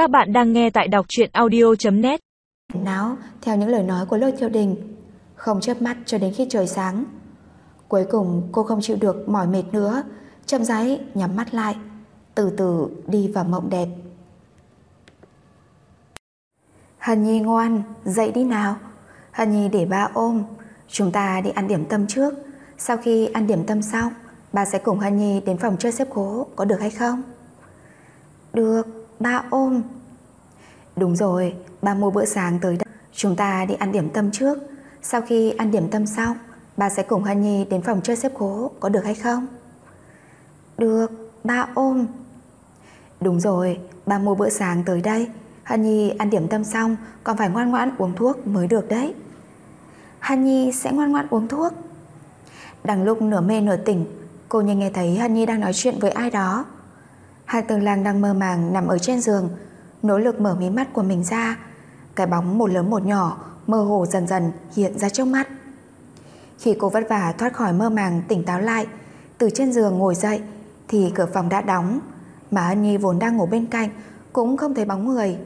Các bạn đang nghe tại đọc truyện audio.net Náo theo những lời nói của Lôi Thiêu Đình, Không chớp mắt cho đến khi trời sáng. Cuối cùng cô không chịu được mỏi mệt nữa, Chậm rãi nhắm mắt lại, Từ từ đi vào mộng đẹp. Hân Nhi ngoan, Dậy đi nào. Hân Nhi để ba ôm, Chúng ta đi ăn điểm tâm trước. Sau khi ăn điểm tâm xong, Ba sẽ cùng Hân Nhi đến phòng chơi xếp gỗ Có được hay không? Được ba ôm. Đúng rồi Ba mua bữa sáng tới đây. Chúng ta đi ăn điểm tâm trước. Sau khi ăn điểm tâm xong Ba sẽ cùng Hân Nhi đến phòng chơi xếp cố, Có được hay không? Được ba ôm. Đúng rồi Ba mua bữa sáng tới đây. Hân Nhi ăn điểm tâm xong Còn phải ngoan ngoãn uống thuốc mới được đấy. Hân Nhi sẽ ngoan ngoãn uống thuốc. Đằng lúc nửa mê nửa tỉnh Cô nhìn nghe thấy Hân Nhi đang nói chuyện với ai đó. Hạc Tường Lang đang mơ màng nằm ở trên giường. Nỗ lực mở mí mắt của mình ra. Cái bóng một lớn một nhỏ Mơ hồ dần dần hiện ra trước mắt. Khi cô vất vả thoát khỏi mơ màng, tỉnh táo lại, Từ trên giường ngồi dậy, Thì cửa phòng đã đóng. Mà Hân Nhi vốn đang ngủ bên cạnh, Cũng không thấy bóng người.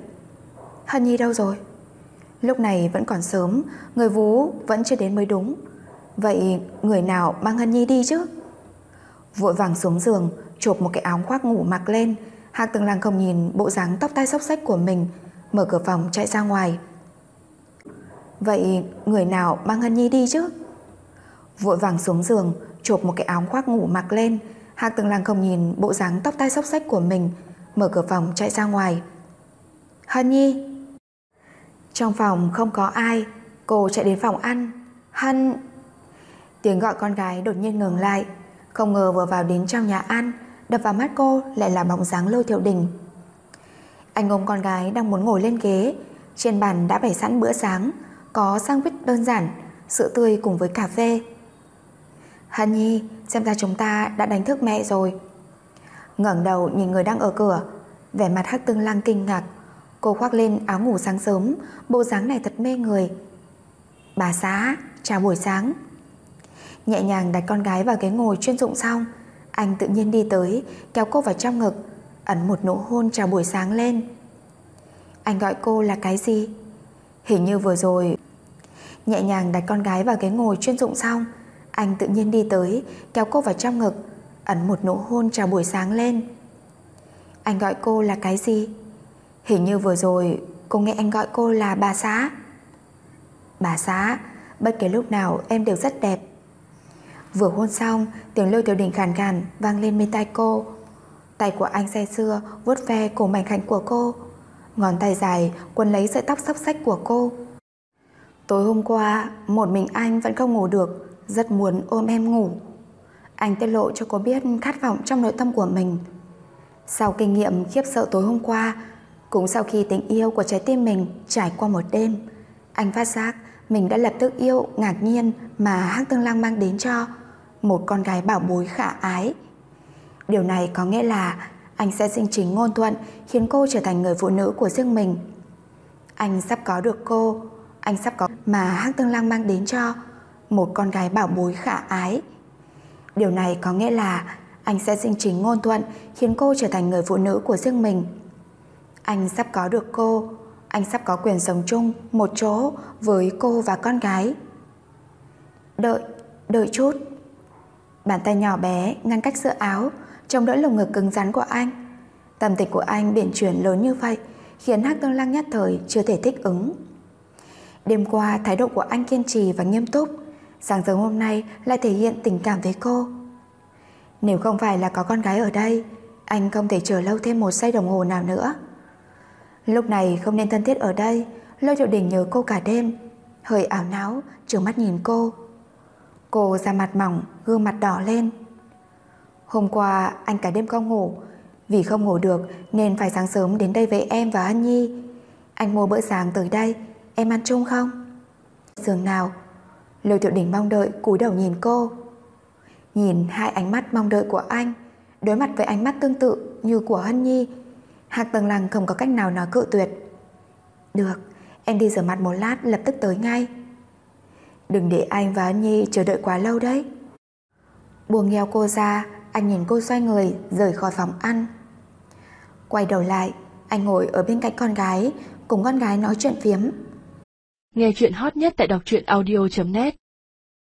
Hân Nhi đâu rồi? Lúc này vẫn còn sớm, Người vú vẫn chưa đến mới đúng. Vậy người nào mang Hân Nhi đi chứ? Vội vàng xuống giường Chộp một cái áo khoác ngủ mặc lên. Hạc từng Lăng không nhìn bộ dáng tóc tai xốc xách của mình, Mở cửa phòng chạy ra ngoài. Vậy người nào mang Hân Nhi đi chứ? Vội vàng xuống giường, Chộp một cái áo khoác ngủ mặc lên. Hạc từng Lăng không nhìn bộ dáng tóc tai xốc xách của mình, Mở cửa phòng chạy ra ngoài. Hân Nhi! Trong phòng không có ai, Cô chạy đến phòng ăn. Hân! Tiếng gọi con gái đột nhiên ngừng lại. Không ngờ vừa vào đến trong nhà ăn, Đập vào mắt cô lại là bóng dáng lôi thiệu đình. Anh ôm con gái đang muốn ngồi lên ghế, Trên bàn đã bày sẵn bữa sáng, Có sandwich đơn giản, Sữa tươi cùng với cà phê. Hân Nhi, Xem ra chúng ta đã đánh thức mẹ rồi. Ngẩng đầu nhìn người đang ở cửa, Vẻ mặt hắc tương lang kinh ngạc. Cô khoác lên áo ngủ sáng sớm, Bộ dáng này thật mê người. Bà xã, chào buổi sáng. Nhẹ nhàng đặt con gái vào ghế ngồi chuyên dụng xong Anh tự nhiên đi tới, Kéo cô vào trong ngực Ấn một nụ hôn chào buổi sáng lên. Anh gọi cô là cái gì? Hình như vừa rồi. Nhẹ nhàng đặt con gái vào ghế ngồi chuyên dụng xong Anh tự nhiên đi tới, Kéo cô vào trong ngực Ấn một nụ hôn chào buổi sáng lên. Anh gọi cô là cái gì? Hình như vừa rồi, Cô nghe anh gọi cô là bà xã. Bà xã, Bất kể lúc nào em đều rất đẹp. Vừa hôn xong, Tiếng lôi tiểu đỉnh khàn khàn vang lên bên tai cô. Tay của anh say xưa vuốt ve cổ mảnh khảnh của cô. Ngón tay dài, quấn lấy sợi tóc sắp sách của cô. Tối hôm qua, Một mình anh vẫn không ngủ được, Rất muốn ôm em ngủ. Anh tiết lộ cho cô biết khát vọng trong nội tâm của mình. Sau kinh nghiệm khiếp sợ tối hôm qua, Cũng sau khi tình yêu của trái tim mình Trải qua một đêm, Anh phát giác mình đã lập tức yêu ngạc nhiên Mà Hắc Tương Lang mang đến cho. Một con gái bảo bối khả ái. Điều này có nghĩa là Anh sẽ sinh chính ngôn thuận, Khiến cô trở thành người phụ nữ của riêng mình. Anh sắp có được cô, Anh sắp có mà Hắc Tương Lang mang đến cho Một con gái bảo bối khả ái. Điều này có nghĩa là Anh sẽ sinh chính ngôn thuận, Khiến cô trở thành người phụ nữ của riêng mình. Anh sắp có được cô, Anh sắp có quyền sống chung Một chỗ với cô và con gái. Đợi Đợi chút. Bàn tay nhỏ bé, ngăn cách giữa áo Chống đỡ lồng ngực cứng rắn của anh. Tâm tình của anh biển chuyển lớn như vậy, Khiến Hắc Tương Lăng nhất thời chưa thể thích ứng. Đêm qua, thái độ của anh kiên trì và nghiêm túc. Sáng sớm hôm nay lại thể hiện tình cảm với cô. Nếu không phải là có con gái ở đây, Anh không thể chờ lâu thêm một giây đồng hồ nào nữa. Lúc này không nên thân thiết ở đây, Lôi Triệu Đình nhớ cô cả đêm. Hơi ảo não Trường mắt nhìn cô. Cô ra mặt mỏng, Gương mặt đỏ lên. Hôm qua, anh cả đêm không ngủ. Vì không ngủ được, Nên phải sáng sớm đến đây với em và Hân Nhi. Anh mua bữa sáng tới đây, Em ăn chung không? Giường nào Lưu Thiệu Đình mong đợi cúi đầu nhìn cô. Nhìn hai ánh mắt mong đợi của anh, Đối mặt với ánh mắt tương tự Như của Hân Nhi, Hạc Tầng Lăng không có cách nào nói cự tuyệt. Được, Em đi rửa mặt một lát, lập tức tới ngay. Đừng để anh và Nhi chờ đợi quá lâu đấy. Buông nghèo cô ra Anh nhìn cô xoay người rời khỏi phòng ăn. Quay đầu lại Anh ngồi ở bên cạnh con gái, cùng con gái nói chuyện phiếm. Nghe chuyện hot nhất tại đọc truyện audio.net